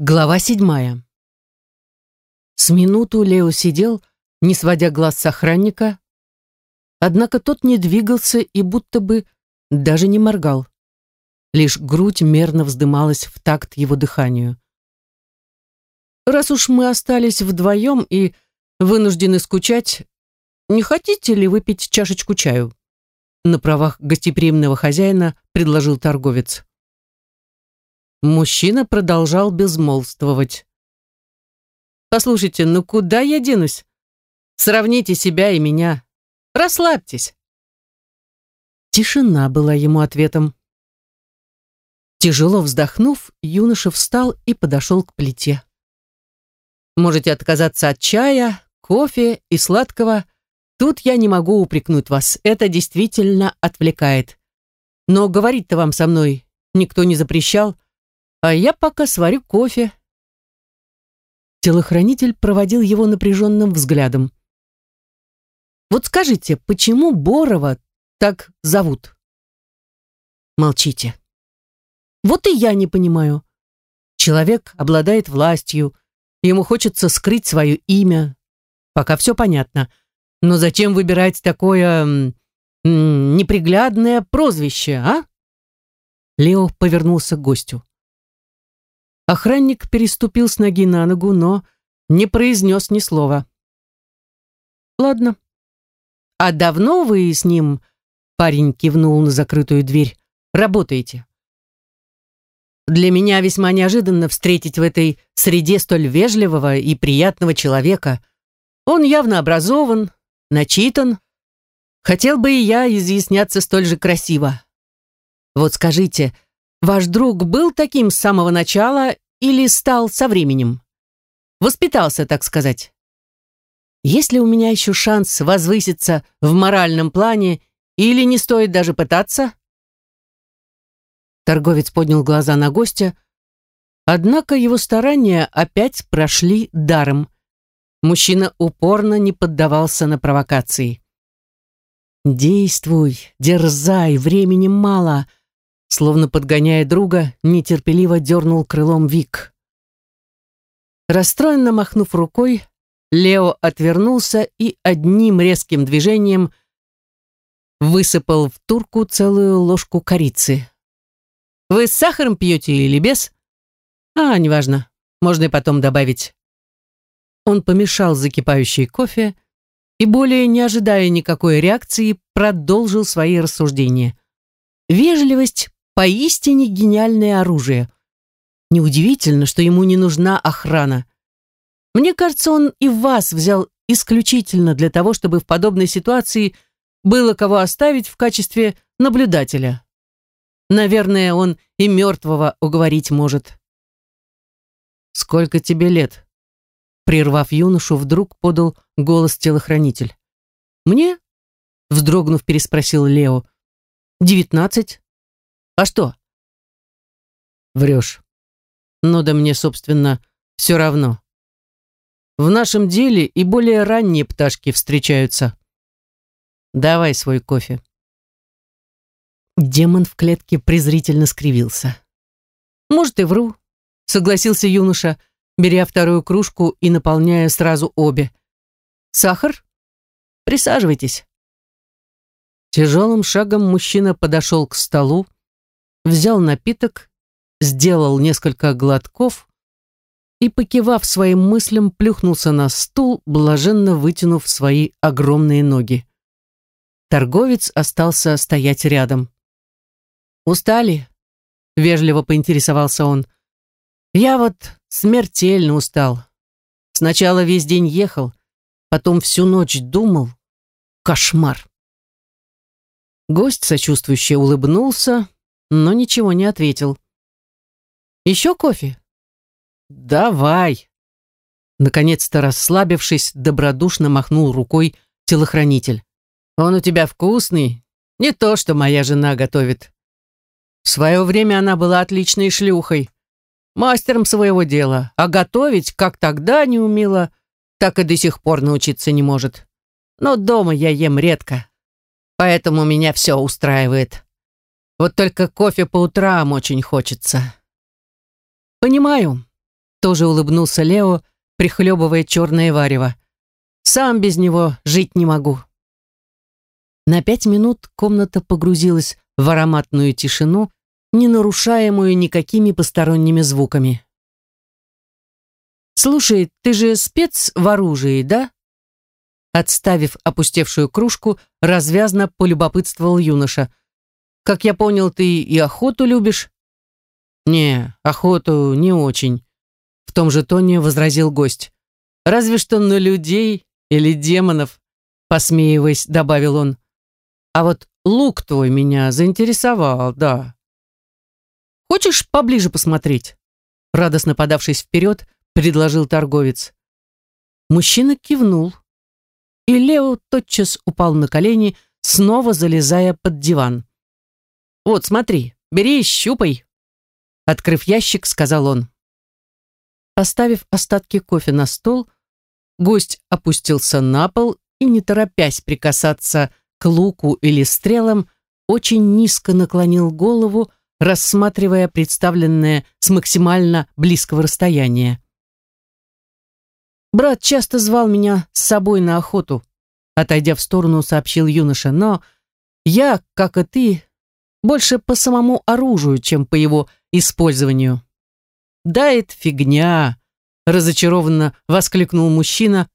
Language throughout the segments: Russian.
Глава седьмая. С минуту Лео сидел, не сводя глаз с охранника, однако тот не двигался и будто бы даже не моргал. Лишь грудь мерно вздымалась в такт его дыханию. «Раз уж мы остались вдвоем и вынуждены скучать, не хотите ли выпить чашечку чаю?» На правах гостеприимного хозяина предложил торговец. Мужчина продолжал безмолвствовать. «Послушайте, ну куда я денусь? Сравните себя и меня. Расслабьтесь». Тишина была ему ответом. Тяжело вздохнув, юноша встал и подошел к плите. «Можете отказаться от чая, кофе и сладкого. Тут я не могу упрекнуть вас. Это действительно отвлекает. Но говорить-то вам со мной никто не запрещал а я пока сварю кофе». Телохранитель проводил его напряженным взглядом. «Вот скажите, почему Борова так зовут?» «Молчите». «Вот и я не понимаю. Человек обладает властью, ему хочется скрыть свое имя. Пока все понятно. Но зачем выбирать такое неприглядное прозвище, а?» Лео повернулся к гостю. Охранник переступил с ноги на ногу, но не произнес ни слова. «Ладно. А давно вы с ним...» Парень кивнул на закрытую дверь. «Работаете?» «Для меня весьма неожиданно встретить в этой среде столь вежливого и приятного человека. Он явно образован, начитан. Хотел бы и я изъясняться столь же красиво. Вот скажите, — Ваш друг был таким с самого начала или стал со временем? Воспитался, так сказать. Есть ли у меня еще шанс возвыситься в моральном плане или не стоит даже пытаться? Торговец поднял глаза на гостя, однако его старания опять прошли даром. Мужчина упорно не поддавался на провокации. «Действуй, дерзай, времени мало», Словно подгоняя друга, нетерпеливо дернул крылом Вик. Расстроенно махнув рукой, Лео отвернулся и одним резким движением высыпал в турку целую ложку корицы. «Вы с сахаром пьете или без?» «А, неважно, можно и потом добавить». Он помешал закипающий кофе и, более не ожидая никакой реакции, продолжил свои рассуждения. Вежливость Поистине гениальное оружие. Неудивительно, что ему не нужна охрана. Мне кажется, он и вас взял исключительно для того, чтобы в подобной ситуации было кого оставить в качестве наблюдателя. Наверное, он и мертвого уговорить может. «Сколько тебе лет?» Прервав юношу, вдруг подал голос телохранитель. «Мне?» Вздрогнув, переспросил Лео. «Девятнадцать. А что? Врешь. Ну да мне, собственно, все равно. В нашем деле и более ранние пташки встречаются. Давай свой кофе. Демон в клетке презрительно скривился. Может, и вру, согласился юноша, беря вторую кружку и наполняя сразу обе. Сахар? Присаживайтесь. Тяжелым шагом мужчина подошел к столу, взял напиток, сделал несколько глотков и, покивав своим мыслям, плюхнулся на стул, блаженно вытянув свои огромные ноги. Торговец остался стоять рядом. «Устали?» — вежливо поинтересовался он. «Я вот смертельно устал. Сначала весь день ехал, потом всю ночь думал. Кошмар!» Гость сочувствующе улыбнулся, но ничего не ответил. «Еще кофе?» «Давай!» Наконец-то расслабившись, добродушно махнул рукой телохранитель. «Он у тебя вкусный, не то, что моя жена готовит. В свое время она была отличной шлюхой, мастером своего дела, а готовить, как тогда не умела, так и до сих пор научиться не может. Но дома я ем редко, поэтому меня все устраивает. Вот только кофе по утрам очень хочется. Понимаю. Тоже улыбнулся Лео, прихлебывая черное варево. Сам без него жить не могу. На пять минут комната погрузилась в ароматную тишину, не нарушаемую никакими посторонними звуками. «Слушай, ты же спец в оружии, да?» Отставив опустевшую кружку, развязно полюбопытствовал юноша. «Как я понял, ты и охоту любишь?» «Не, охоту не очень», — в том же тоне возразил гость. «Разве что на людей или демонов», — посмеиваясь, добавил он. «А вот лук твой меня заинтересовал, да». «Хочешь поближе посмотреть?» Радостно подавшись вперед, предложил торговец. Мужчина кивнул, и Лео тотчас упал на колени, снова залезая под диван. «Вот, смотри, бери и щупай», — открыв ящик, сказал он. Поставив остатки кофе на стол, гость опустился на пол и, не торопясь прикасаться к луку или стрелам, очень низко наклонил голову, рассматривая представленное с максимально близкого расстояния. Брат часто звал меня с собой на охоту, отойдя в сторону, сообщил юноша, но я, как и ты, больше по самому оружию, чем по его использованию. Да, это фигня, разочарованно воскликнул мужчина,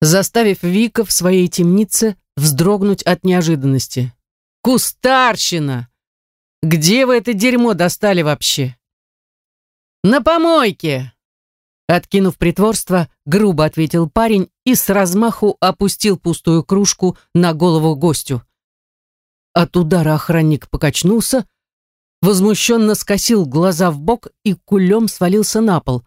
заставив Вика в своей темнице вздрогнуть от неожиданности. Кустарщина! Где вы это дерьмо достали вообще? На помойке, Откинув притворство, грубо ответил парень и с размаху опустил пустую кружку на голову гостю. От удара охранник покачнулся, возмущенно скосил глаза в бок и кулем свалился на пол.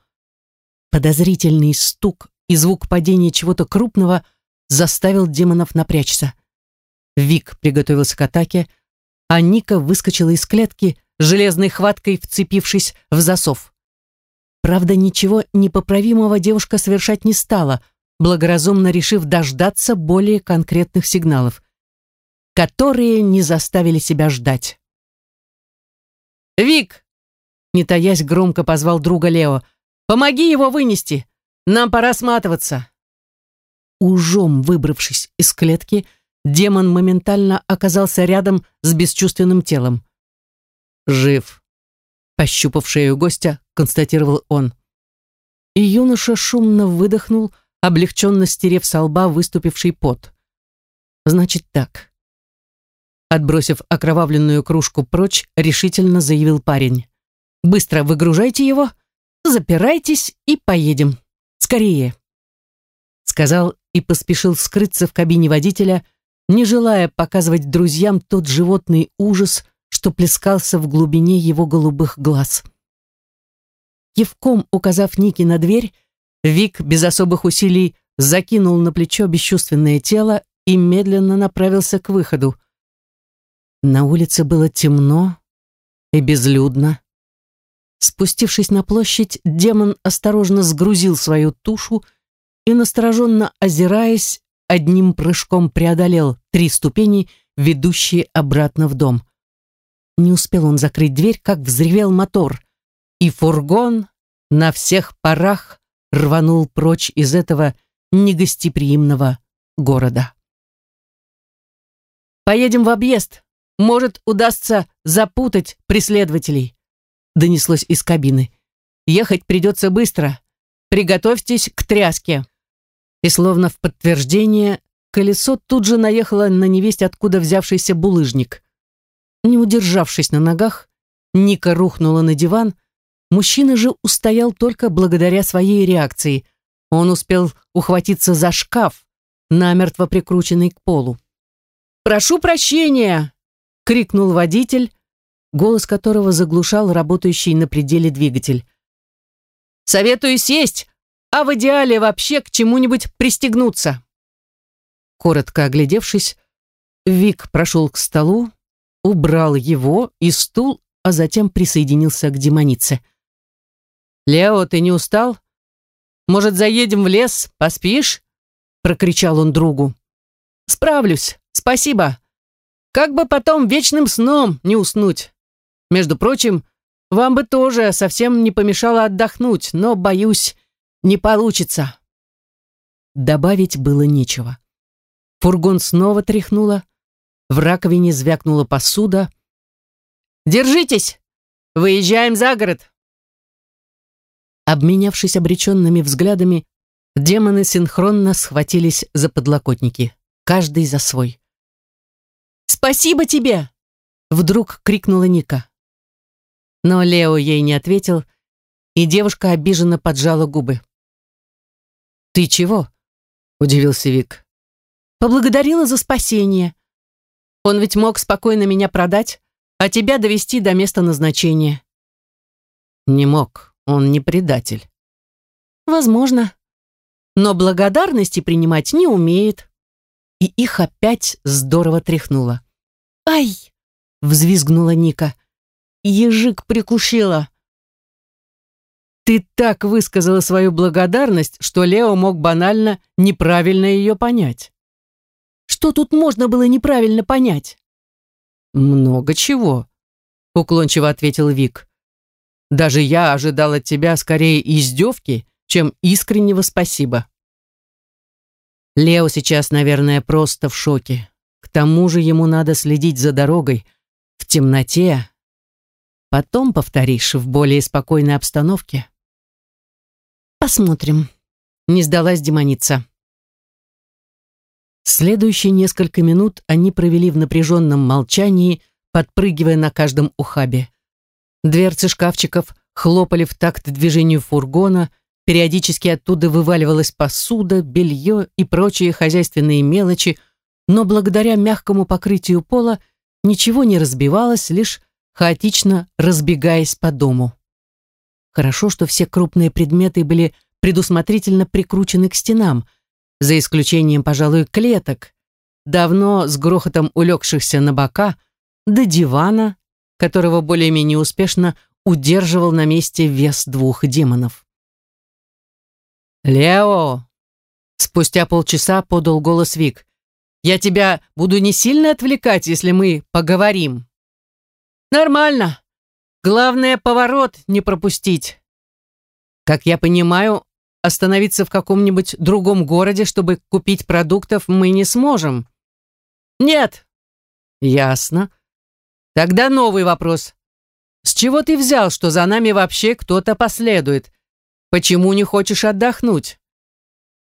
Подозрительный стук и звук падения чего-то крупного заставил демонов напрячься. Вик приготовился к атаке, а Ника выскочила из клетки, железной хваткой вцепившись в засов. Правда, ничего непоправимого девушка совершать не стала, благоразумно решив дождаться более конкретных сигналов, которые не заставили себя ждать. «Вик!» — не таясь громко позвал друга Лео. «Помоги его вынести! Нам пора сматываться!» Ужом выбравшись из клетки, демон моментально оказался рядом с бесчувственным телом. «Жив!» Пощупав шею гостя, констатировал он. И юноша шумно выдохнул, облегченно стерев со лба выступивший пот. «Значит так». Отбросив окровавленную кружку прочь, решительно заявил парень. «Быстро выгружайте его, запирайтесь и поедем. Скорее!» Сказал и поспешил скрыться в кабине водителя, не желая показывать друзьям тот животный ужас, что плескался в глубине его голубых глаз. Кивком указав Нике на дверь, Вик без особых усилий закинул на плечо бесчувственное тело и медленно направился к выходу. На улице было темно и безлюдно. Спустившись на площадь, демон осторожно сгрузил свою тушу и, настороженно озираясь, одним прыжком преодолел три ступени, ведущие обратно в дом. Не успел он закрыть дверь, как взревел мотор, и фургон на всех парах рванул прочь из этого негостеприимного города. «Поедем в объезд. Может, удастся запутать преследователей», донеслось из кабины. «Ехать придется быстро. Приготовьтесь к тряске». И словно в подтверждение, колесо тут же наехало на невесть откуда взявшийся булыжник. Не удержавшись на ногах, Ника рухнула на диван. Мужчина же устоял только благодаря своей реакции. Он успел ухватиться за шкаф, намертво прикрученный к полу. «Прошу прощения!» — крикнул водитель, голос которого заглушал работающий на пределе двигатель. «Советую сесть, а в идеале вообще к чему-нибудь пристегнуться». Коротко оглядевшись, Вик прошел к столу, убрал его и стул, а затем присоединился к демонице. «Лео, ты не устал? Может, заедем в лес, поспишь?» прокричал он другу. «Справлюсь, спасибо. Как бы потом вечным сном не уснуть. Между прочим, вам бы тоже совсем не помешало отдохнуть, но, боюсь, не получится». Добавить было нечего. Фургон снова тряхнуло, в раковине звякнула посуда. «Держитесь! Выезжаем за город!» Обменявшись обреченными взглядами, демоны синхронно схватились за подлокотники, каждый за свой. «Спасибо тебе!» — вдруг крикнула Ника. Но Лео ей не ответил, и девушка обиженно поджала губы. «Ты чего?» — удивился Вик. «Поблагодарила за спасение. Он ведь мог спокойно меня продать, а тебя довести до места назначения». «Не мог, он не предатель». «Возможно. Но благодарности принимать не умеет». И их опять здорово тряхнуло. «Ай!» — взвизгнула Ника. «Ежик прикушила». Ты так высказала свою благодарность, что Лео мог банально неправильно ее понять. Что тут можно было неправильно понять? Много чего, уклончиво ответил Вик. Даже я ожидал от тебя скорее издевки, чем искреннего спасибо. Лео сейчас, наверное, просто в шоке. К тому же ему надо следить за дорогой в темноте. Потом повторишь в более спокойной обстановке. Посмотрим. Не сдалась демоница. Следующие несколько минут они провели в напряженном молчании, подпрыгивая на каждом ухабе. Дверцы шкафчиков хлопали в такт движению фургона, периодически оттуда вываливалась посуда, белье и прочие хозяйственные мелочи, но благодаря мягкому покрытию пола ничего не разбивалось, лишь хаотично разбегаясь по дому. Хорошо, что все крупные предметы были предусмотрительно прикручены к стенам, за исключением, пожалуй, клеток, давно с грохотом улегшихся на бока, до дивана, которого более-менее успешно удерживал на месте вес двух демонов. «Лео!» Спустя полчаса подал голос Вик. «Я тебя буду не сильно отвлекать, если мы поговорим». «Нормально. Главное, поворот не пропустить. Как я понимаю, остановиться в каком-нибудь другом городе, чтобы купить продуктов, мы не сможем. Нет. Ясно. Тогда новый вопрос. С чего ты взял, что за нами вообще кто-то последует? Почему не хочешь отдохнуть?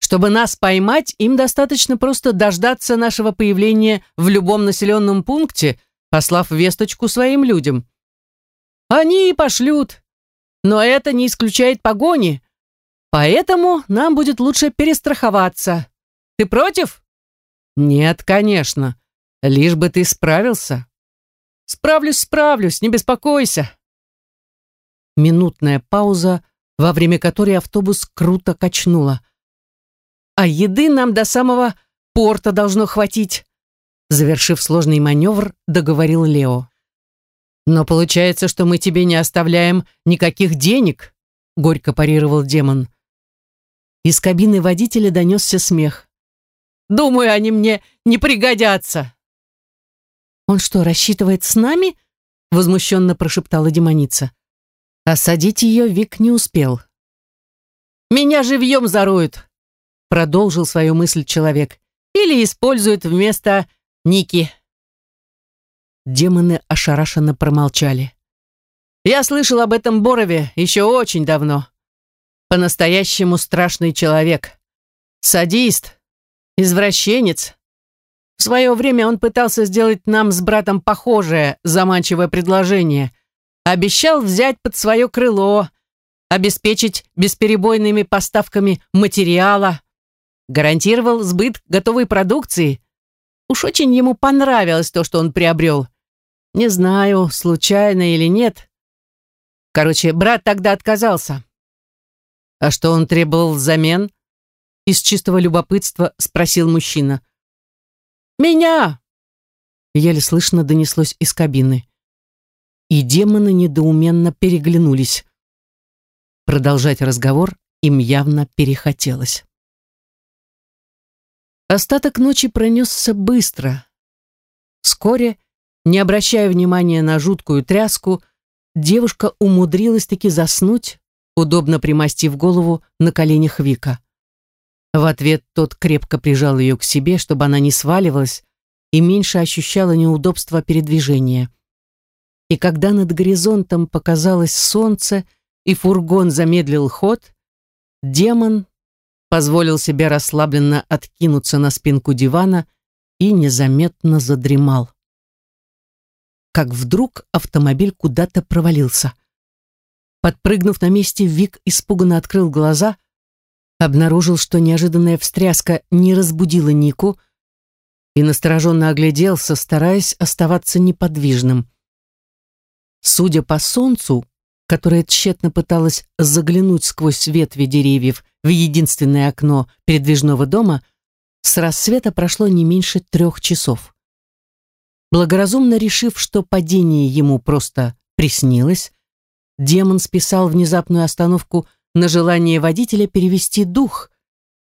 Чтобы нас поймать, им достаточно просто дождаться нашего появления в любом населенном пункте, послав весточку своим людям. Они и пошлют. Но это не исключает погони. Поэтому нам будет лучше перестраховаться. Ты против? Нет, конечно. Лишь бы ты справился. Справлюсь, справлюсь, не беспокойся. Минутная пауза, во время которой автобус круто качнуло. А еды нам до самого порта должно хватить. Завершив сложный маневр, договорил Лео. «Но получается, что мы тебе не оставляем никаких денег», горько парировал демон. Из кабины водителя донесся смех. «Думаю, они мне не пригодятся». «Он что, рассчитывает с нами?» возмущенно прошептала демоница. Осадить ее Вик не успел. «Меня живьем зароют», продолжил свою мысль человек. «Или используют вместо Ники». Демоны ошарашенно промолчали. «Я слышал об этом Борове еще очень давно. По-настоящему страшный человек. Садист, извращенец. В свое время он пытался сделать нам с братом похожее заманчивое предложение. Обещал взять под свое крыло, обеспечить бесперебойными поставками материала, гарантировал сбыт готовой продукции. Уж очень ему понравилось то, что он приобрел – не знаю, случайно или нет. Короче, брат тогда отказался. А что он требовал взамен? Из чистого любопытства спросил мужчина. Меня! Еле слышно донеслось из кабины. И демоны недоуменно переглянулись. Продолжать разговор им явно перехотелось. Остаток ночи пронесся быстро. Вскоре не обращая внимания на жуткую тряску, девушка умудрилась таки заснуть, удобно примостив голову на коленях Вика. В ответ тот крепко прижал ее к себе, чтобы она не сваливалась и меньше ощущала неудобства передвижения. И когда над горизонтом показалось солнце и фургон замедлил ход, демон позволил себе расслабленно откинуться на спинку дивана и незаметно задремал. Как вдруг автомобиль куда-то провалился. Подпрыгнув на месте, Вик испуганно открыл глаза, обнаружил, что неожиданная встряска не разбудила Нику и настороженно огляделся, стараясь оставаться неподвижным. Судя по солнцу, которое тщетно пыталось заглянуть сквозь ветви деревьев в единственное окно передвижного дома, с рассвета прошло не меньше трех часов. Благоразумно решив, что падение ему просто приснилось, демон списал внезапную остановку на желание водителя перевести дух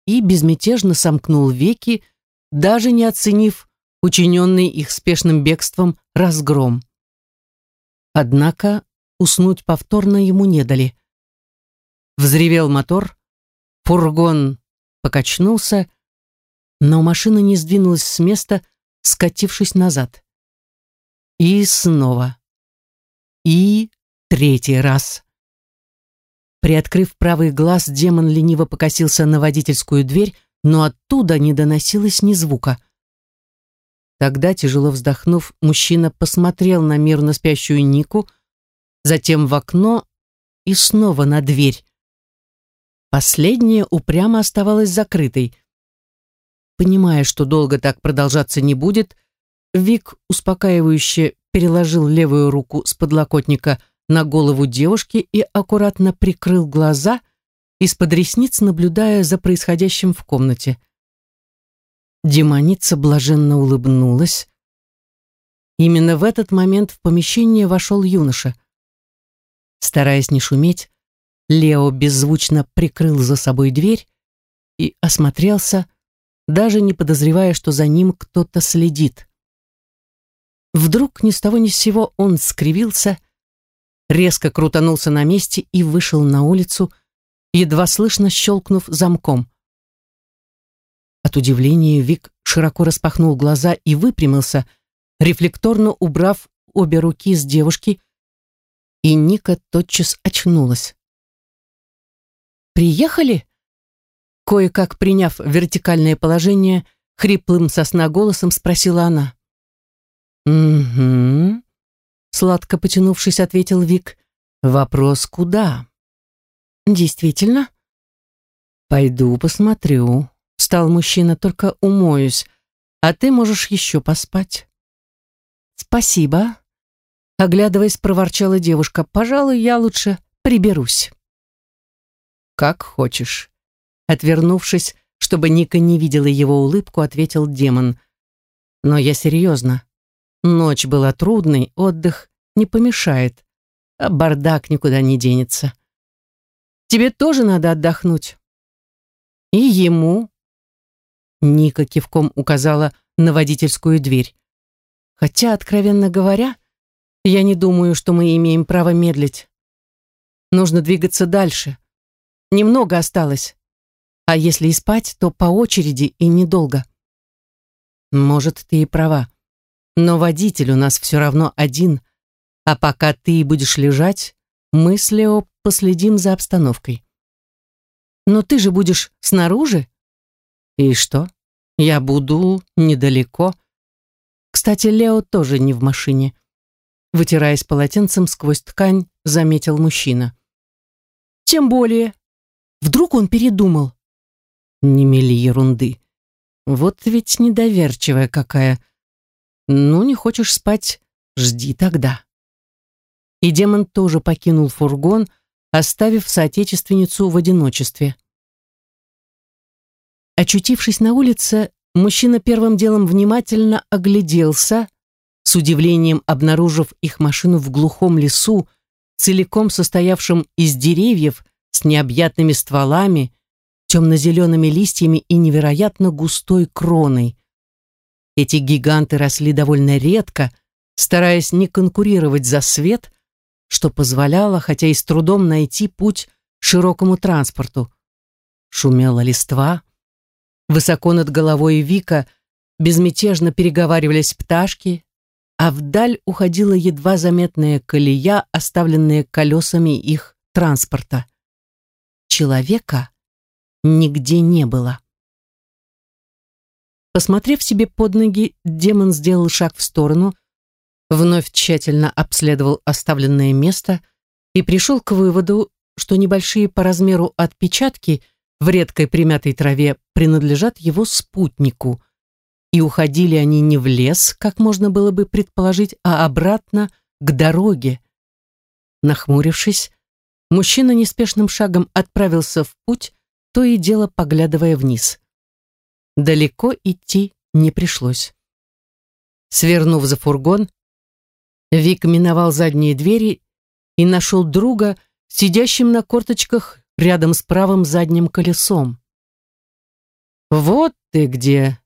и безмятежно сомкнул веки, даже не оценив учиненный их спешным бегством разгром. Однако уснуть повторно ему не дали. Взревел мотор, фургон покачнулся, но машина не сдвинулась с места, скатившись назад. И снова. И третий раз. Приоткрыв правый глаз, демон лениво покосился на водительскую дверь, но оттуда не доносилось ни звука. Тогда, тяжело вздохнув, мужчина посмотрел на мирно спящую Нику, затем в окно и снова на дверь. Последняя упрямо оставалась закрытой. Понимая, что долго так продолжаться не будет, Вик успокаивающе переложил левую руку с подлокотника на голову девушки и аккуратно прикрыл глаза, из-под ресниц наблюдая за происходящим в комнате. Демоница блаженно улыбнулась. Именно в этот момент в помещение вошел юноша. Стараясь не шуметь, Лео беззвучно прикрыл за собой дверь и осмотрелся, даже не подозревая, что за ним кто-то следит. Вдруг ни с того ни с сего он скривился, резко крутанулся на месте и вышел на улицу, едва слышно щелкнув замком. От удивления Вик широко распахнул глаза и выпрямился, рефлекторно убрав обе руки с девушки, и Ника тотчас очнулась. «Приехали?» Кое-как приняв вертикальное положение, хриплым сосна голосом спросила она. «Угу», — сладко потянувшись, ответил Вик. «Вопрос куда?» «Действительно?» «Пойду посмотрю», — встал мужчина, «только умоюсь, а ты можешь еще поспать». «Спасибо», — оглядываясь, проворчала девушка. «Пожалуй, я лучше приберусь». «Как хочешь», — отвернувшись, чтобы Ника не видела его улыбку, ответил демон. «Но я серьезно. Ночь была трудной, отдых не помешает, а бардак никуда не денется. Тебе тоже надо отдохнуть. И ему. Ника кивком указала на водительскую дверь. Хотя, откровенно говоря, я не думаю, что мы имеем право медлить. Нужно двигаться дальше. Немного осталось. А если и спать, то по очереди и недолго. Может, ты и права. Но водитель у нас все равно один, а пока ты будешь лежать, мы с Лео последим за обстановкой. Но ты же будешь снаружи? И что? Я буду недалеко. Кстати, Лео тоже не в машине. Вытираясь полотенцем сквозь ткань, заметил мужчина. Тем более. Вдруг он передумал? Не мели ерунды. Вот ведь недоверчивая какая. «Ну, не хочешь спать, жди тогда». И демон тоже покинул фургон, оставив соотечественницу в одиночестве. Очутившись на улице, мужчина первым делом внимательно огляделся, с удивлением обнаружив их машину в глухом лесу, целиком состоявшем из деревьев с необъятными стволами, темно-зелеными листьями и невероятно густой кроной. Эти гиганты росли довольно редко, стараясь не конкурировать за свет, что позволяло, хотя и с трудом, найти путь широкому транспорту. Шумела листва. Высоко над головой Вика безмятежно переговаривались пташки, а вдаль уходила едва заметная колея, оставленная колесами их транспорта. Человека нигде не было. Посмотрев себе под ноги, демон сделал шаг в сторону, вновь тщательно обследовал оставленное место и пришел к выводу, что небольшие по размеру отпечатки в редкой примятой траве принадлежат его спутнику, и уходили они не в лес, как можно было бы предположить, а обратно к дороге. Нахмурившись, мужчина неспешным шагом отправился в путь, то и дело поглядывая вниз. Далеко идти не пришлось. Свернув за фургон, Вик миновал задние двери и нашел друга, сидящим на корточках рядом с правым задним колесом. «Вот ты где!» —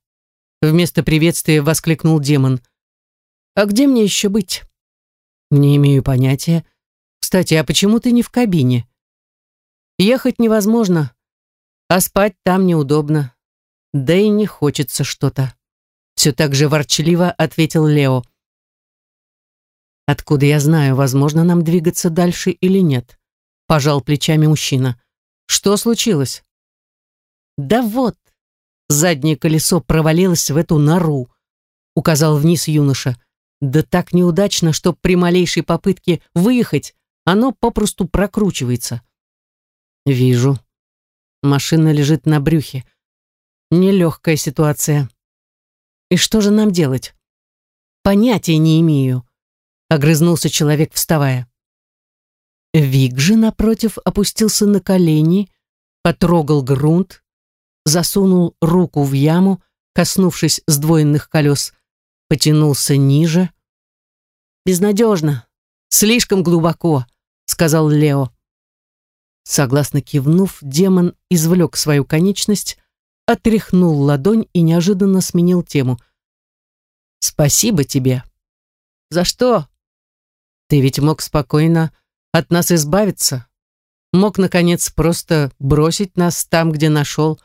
вместо приветствия воскликнул демон. «А где мне еще быть?» «Не имею понятия. Кстати, а почему ты не в кабине?» «Ехать невозможно, а спать там неудобно. Да и не хочется что-то». Все так же ворчливо ответил Лео. Откуда я знаю, возможно нам двигаться дальше или нет? Пожал плечами мужчина. Что случилось? Да вот, заднее колесо провалилось в эту нору, указал вниз юноша. Да так неудачно, что при малейшей попытке выехать оно попросту прокручивается. Вижу. Машина лежит на брюхе. Нелегкая ситуация. И что же нам делать? Понятия не имею огрызнулся человек, вставая. Вик же, напротив, опустился на колени, потрогал грунт, засунул руку в яму, коснувшись сдвоенных колес, потянулся ниже. «Безнадежно, слишком глубоко», — сказал Лео. Согласно кивнув, демон извлек свою конечность, отряхнул ладонь и неожиданно сменил тему. «Спасибо тебе». «За что?» Ты ведь мог спокойно от нас избавиться. Мог, наконец, просто бросить нас там, где нашел,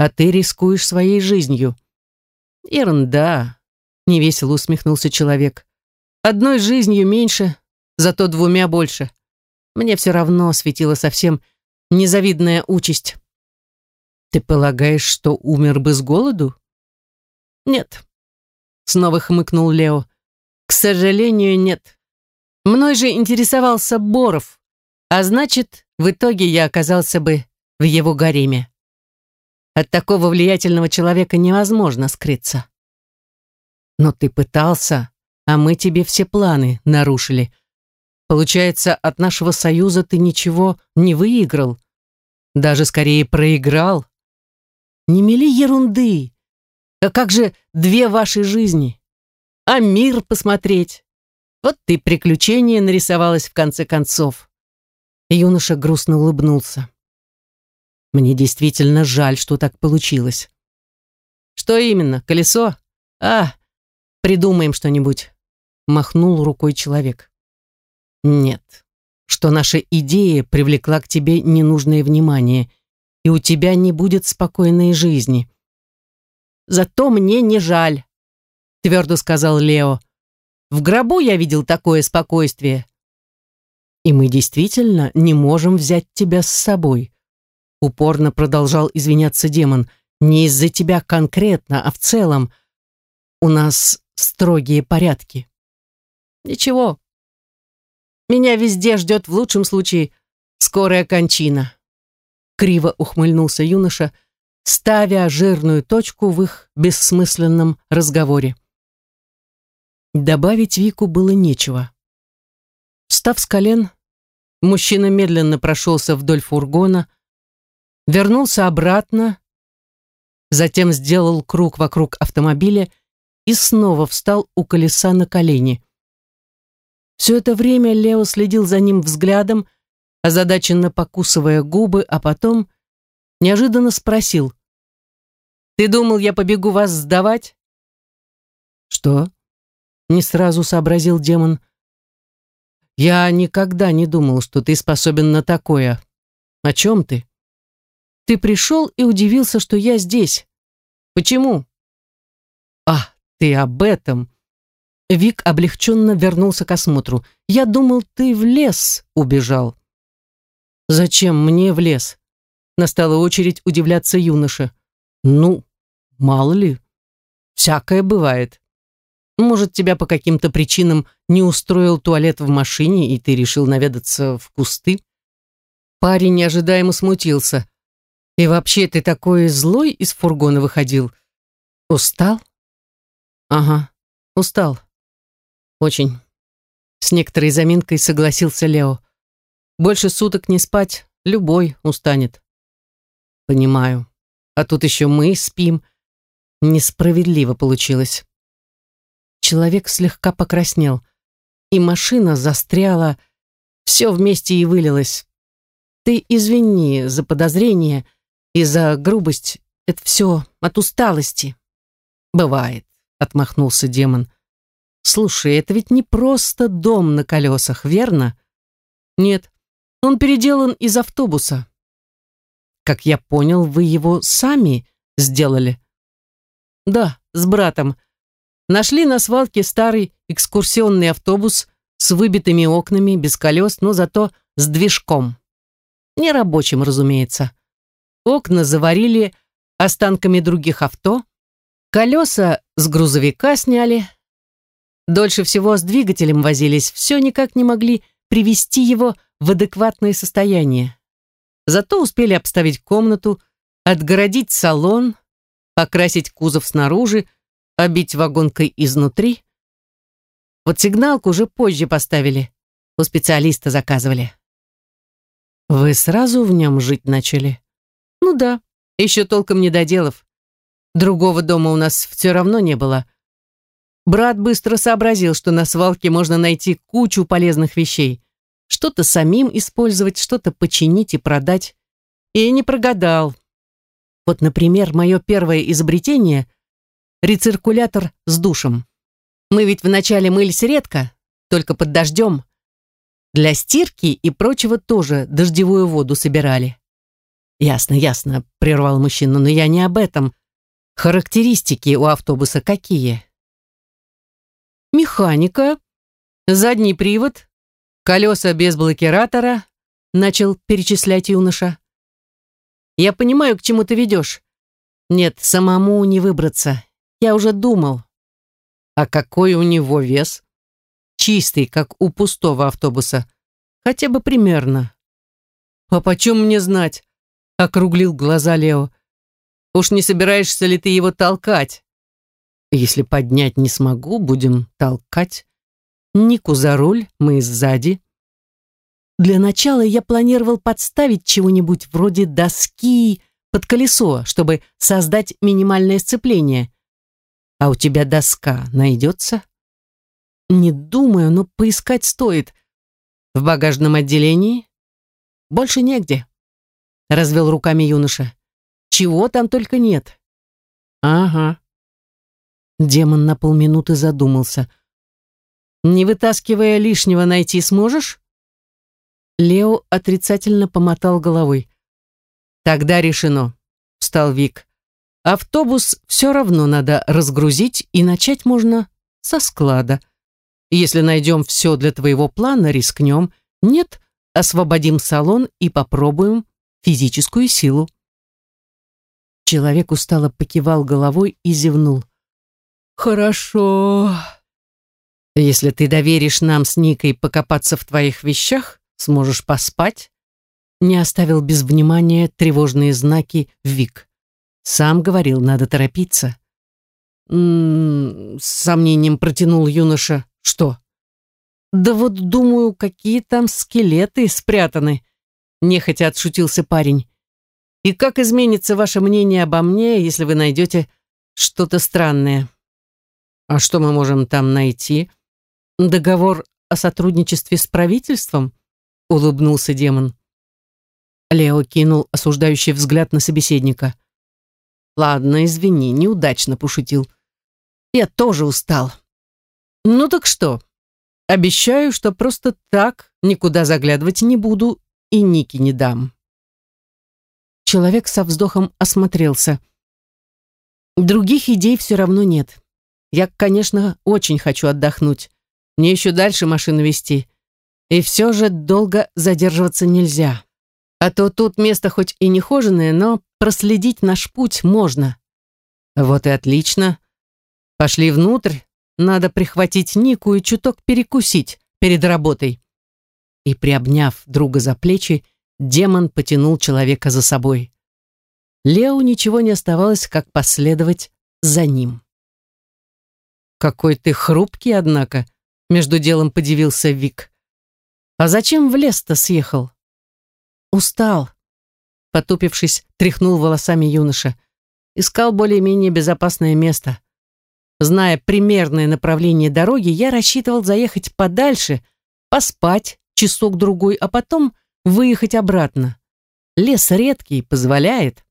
а ты рискуешь своей жизнью. Ерунда, невесело усмехнулся человек. Одной жизнью меньше, зато двумя больше. Мне все равно светила совсем незавидная участь. Ты полагаешь, что умер бы с голоду? Нет. Снова хмыкнул Лео. К сожалению, нет. Мной же интересовался Боров, а значит, в итоге я оказался бы в его гареме. От такого влиятельного человека невозможно скрыться. Но ты пытался, а мы тебе все планы нарушили. Получается, от нашего союза ты ничего не выиграл, даже скорее проиграл. Не мели ерунды. А как же две ваши жизни? А мир посмотреть? Вот ты приключение нарисовалось в конце концов. Юноша грустно улыбнулся. Мне действительно жаль, что так получилось. Что именно? Колесо? А, придумаем что-нибудь. Махнул рукой человек. Нет, что наша идея привлекла к тебе ненужное внимание, и у тебя не будет спокойной жизни. Зато мне не жаль, твердо сказал Лео. В гробу я видел такое спокойствие. И мы действительно не можем взять тебя с собой. Упорно продолжал извиняться демон. Не из-за тебя конкретно, а в целом. У нас строгие порядки. Ничего. Меня везде ждет в лучшем случае скорая кончина. Криво ухмыльнулся юноша, ставя жирную точку в их бессмысленном разговоре. Добавить Вику было нечего. Встав с колен, мужчина медленно прошелся вдоль фургона, вернулся обратно, затем сделал круг вокруг автомобиля и снова встал у колеса на колени. Все это время Лео следил за ним взглядом, озадаченно покусывая губы, а потом неожиданно спросил. «Ты думал, я побегу вас сдавать?» «Что?» Не сразу сообразил демон. Я никогда не думал, что ты способен на такое. О чем ты? Ты пришел и удивился, что я здесь. Почему? А, ты об этом. Вик облегченно вернулся к осмотру. Я думал, ты в лес убежал. Зачем мне в лес? Настала очередь удивляться юноше. Ну, мало ли. Всякое бывает. Может, тебя по каким-то причинам не устроил туалет в машине, и ты решил наведаться в кусты? Парень неожидаемо смутился. И вообще ты такой злой из фургона выходил. Устал? Ага, устал. Очень. С некоторой заминкой согласился Лео. Больше суток не спать, любой устанет. Понимаю. А тут еще мы спим. Несправедливо получилось. Человек слегка покраснел. И машина застряла. Все вместе и вылилось. Ты извини за подозрение и за грубость. Это все от усталости. Бывает, отмахнулся демон. Слушай, это ведь не просто дом на колесах, верно? Нет, он переделан из автобуса. Как я понял, вы его сами сделали? Да, с братом. Нашли на свалке старый экскурсионный автобус с выбитыми окнами, без колес, но зато с движком. Нерабочим, разумеется. Окна заварили останками других авто, колеса с грузовика сняли. Дольше всего с двигателем возились, все никак не могли привести его в адекватное состояние. Зато успели обставить комнату, отгородить салон, покрасить кузов снаружи, обить вагонкой изнутри. Вот сигналку уже позже поставили, у специалиста заказывали. Вы сразу в нем жить начали? Ну да, еще толком не доделав. Другого дома у нас все равно не было. Брат быстро сообразил, что на свалке можно найти кучу полезных вещей. Что-то самим использовать, что-то починить и продать. И не прогадал. Вот, например, мое первое изобретение — рециркулятор с душем. Мы ведь вначале мылись редко, только под дождем. Для стирки и прочего тоже дождевую воду собирали. «Ясно, ясно», — прервал мужчина, «но я не об этом. Характеристики у автобуса какие?» «Механика, задний привод, колеса без блокиратора», — начал перечислять юноша. «Я понимаю, к чему ты ведешь. Нет, самому не выбраться. Я уже думал». «А какой у него вес?» чистый, как у пустого автобуса. Хотя бы примерно. «А почем мне знать?» — округлил глаза Лео. «Уж не собираешься ли ты его толкать?» «Если поднять не смогу, будем толкать. Нику за руль, мы сзади». Для начала я планировал подставить чего-нибудь вроде доски под колесо, чтобы создать минимальное сцепление. А у тебя доска найдется? Не думаю, но поискать стоит. В багажном отделении? Больше негде. Развел руками юноша. Чего там только нет. Ага. Демон на полминуты задумался. Не вытаскивая лишнего, найти сможешь? Лео отрицательно помотал головой. Тогда решено, встал Вик. Автобус все равно надо разгрузить, и начать можно со склада. Если найдем все для твоего плана, рискнем. Нет, освободим салон и попробуем физическую силу. Человек устало покивал головой и зевнул. «Хорошо. Если ты доверишь нам с Никой покопаться в твоих вещах, сможешь поспать?» Не оставил без внимания тревожные знаки Вик. Сам говорил, надо торопиться. «М -м -м, с сомнением протянул юноша. Что? Да вот думаю, какие там скелеты спрятаны. Нехотя отшутился парень. И как изменится ваше мнение обо мне, если вы найдете что-то странное? А что мы можем там найти? Договор о сотрудничестве с правительством? Улыбнулся демон. Лео кинул осуждающий взгляд на собеседника. Ладно, извини, неудачно пошутил. Я тоже устал. «Ну так что, Обещаю, что просто так никуда заглядывать не буду и Ники не дам. Человек со вздохом осмотрелся. Других идей все равно нет. Я, конечно, очень хочу отдохнуть. Мне еще дальше машину вести. И все же долго задерживаться нельзя. А то тут место хоть и нехоженное, но проследить наш путь можно. Вот и отлично. Пошли внутрь. Надо прихватить Нику и чуток перекусить перед работой. И, приобняв друга за плечи, демон потянул человека за собой. Лео ничего не оставалось, как последовать за ним. «Какой ты хрупкий, однако», — между делом подивился Вик. «А зачем в лес-то съехал?» «Устал», — потупившись, тряхнул волосами юноша. «Искал более-менее безопасное место. Зная примерное направление дороги, я рассчитывал заехать подальше, поспать часок-другой, а потом выехать обратно. Лес редкий, позволяет».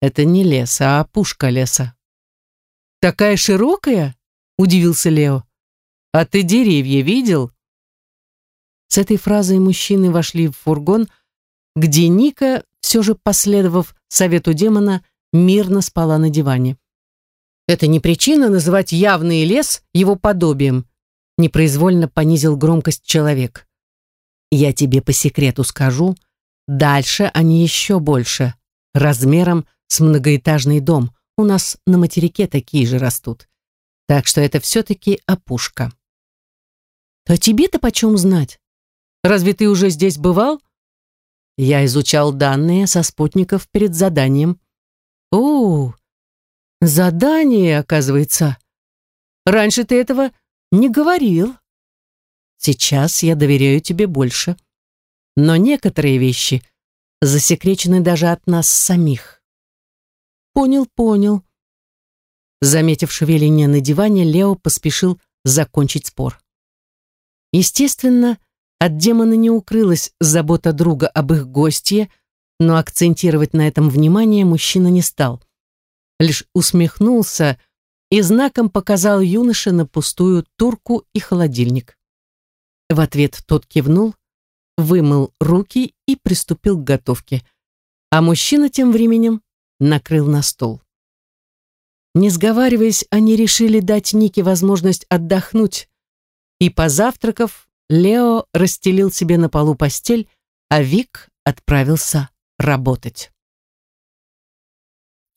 «Это не лес, а опушка леса». «Такая широкая?» — удивился Лео. «А ты деревья видел?» С этой фразой мужчины вошли в фургон, где Ника, все же последовав совету демона, мирно спала на диване. Это не причина называть явный лес его подобием, непроизвольно понизил громкость человек. Я тебе по секрету скажу, дальше они еще больше, размером с многоэтажный дом. У нас на материке такие же растут. Так что это все-таки опушка. А тебе-то почем знать? Разве ты уже здесь бывал? Я изучал данные со спутников перед заданием. О, задание, оказывается. Раньше ты этого не говорил. Сейчас я доверяю тебе больше. Но некоторые вещи засекречены даже от нас самих. Понял, понял. Заметив шевеление на диване, Лео поспешил закончить спор. Естественно, от демона не укрылась забота друга об их гостье, но акцентировать на этом внимание мужчина не стал. Лишь усмехнулся и знаком показал юноше на пустую турку и холодильник. В ответ тот кивнул, вымыл руки и приступил к готовке, а мужчина тем временем накрыл на стол. Не сговариваясь, они решили дать Нике возможность отдохнуть, и, позавтракав, Лео расстелил себе на полу постель, а Вик отправился работать.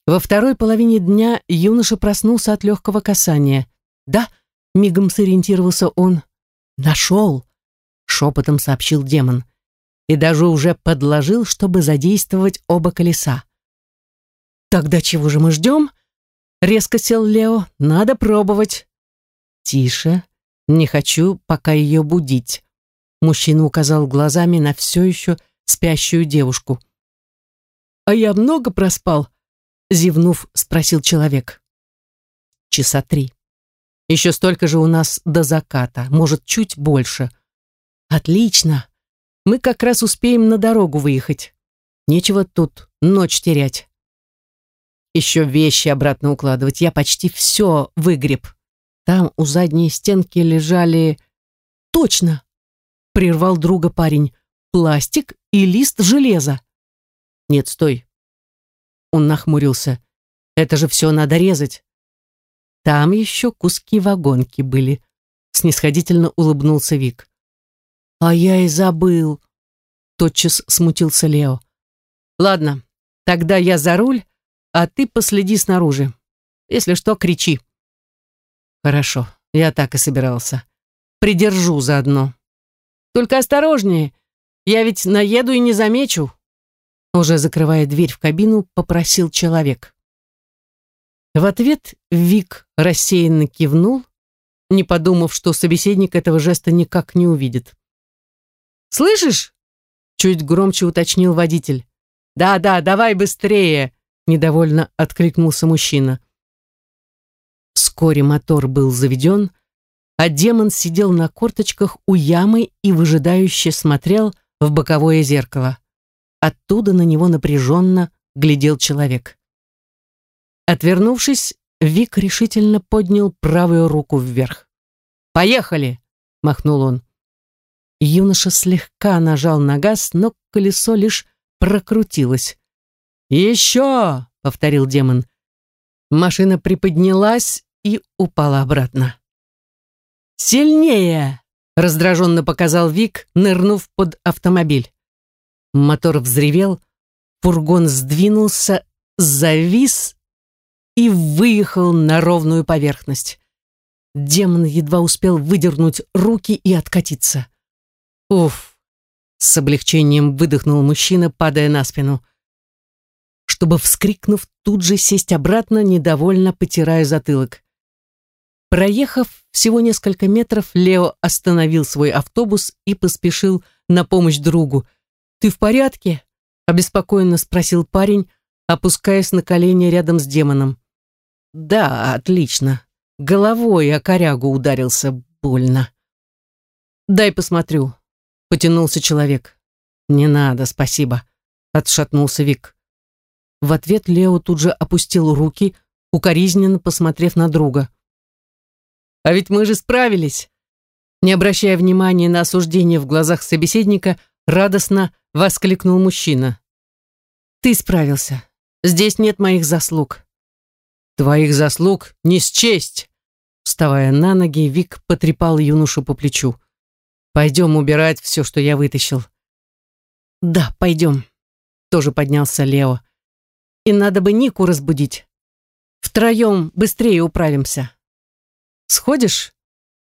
Во второй половине дня юноша проснулся от легкого касания. «Да», — мигом сориентировался он. «Нашел», — шепотом сообщил демон. И даже уже подложил, чтобы задействовать оба колеса. «Тогда чего же мы ждем?» Резко сел Лео. Надо пробовать. Тише. Не хочу пока ее будить. Мужчина указал глазами на все еще спящую девушку. А я много проспал? Зевнув, спросил человек. Часа три. Еще столько же у нас до заката, может, чуть больше. Отлично. Мы как раз успеем на дорогу выехать. Нечего тут ночь терять. Еще вещи обратно укладывать. Я почти все выгреб. Там у задней стенки лежали... Точно! Прервал друга парень. Пластик и лист железа. Нет, стой. Он нахмурился. Это же все надо резать. Там еще куски вагонки были. Снисходительно улыбнулся Вик. А я и забыл. Тотчас смутился Лео. Ладно, тогда я за руль, а ты последи снаружи. Если что, кричи. Хорошо, я так и собирался. Придержу заодно. Только осторожнее, я ведь наеду и не замечу. Уже закрывая дверь в кабину, попросил человек. В ответ Вик рассеянно кивнул, не подумав, что собеседник этого жеста никак не увидит. «Слышишь?» — чуть громче уточнил водитель. «Да-да, давай быстрее!» недовольно откликнулся мужчина. Вскоре мотор был заведен, а демон сидел на корточках у ямы и выжидающе смотрел в боковое зеркало. Оттуда на него напряженно глядел человек. Отвернувшись, Вик решительно поднял правую руку вверх. «Поехали!» — махнул он. Юноша слегка нажал на газ, но колесо лишь прокрутилось. «Еще!» — повторил демон. Машина приподнялась и упала обратно. «Сильнее!» — раздраженно показал Вик, нырнув под автомобиль. Мотор взревел, фургон сдвинулся, завис и выехал на ровную поверхность. Демон едва успел выдернуть руки и откатиться. Уф! С облегчением выдохнул мужчина, падая на спину. Чтобы, вскрикнув, тут же сесть обратно, недовольно потирая затылок. Проехав всего несколько метров, Лео остановил свой автобус и поспешил на помощь другу. «Ты в порядке?» – обеспокоенно спросил парень, опускаясь на колени рядом с демоном. «Да, отлично. Головой о корягу ударился больно». «Дай посмотрю», Потянулся человек. «Не надо, спасибо», — отшатнулся Вик. В ответ Лео тут же опустил руки, укоризненно посмотрев на друга. «А ведь мы же справились!» Не обращая внимания на осуждение в глазах собеседника, радостно воскликнул мужчина. «Ты справился. Здесь нет моих заслуг». «Твоих заслуг не счесть!» Вставая на ноги, Вик потрепал юношу по плечу. Пойдем убирать все, что я вытащил. Да, пойдем. Тоже поднялся Лео. И надо бы Нику разбудить. Втроем быстрее управимся. Сходишь?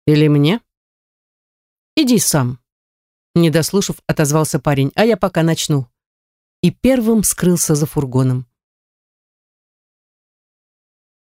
Или мне? Иди сам. Не дослушав, отозвался парень, а я пока начну. И первым скрылся за фургоном.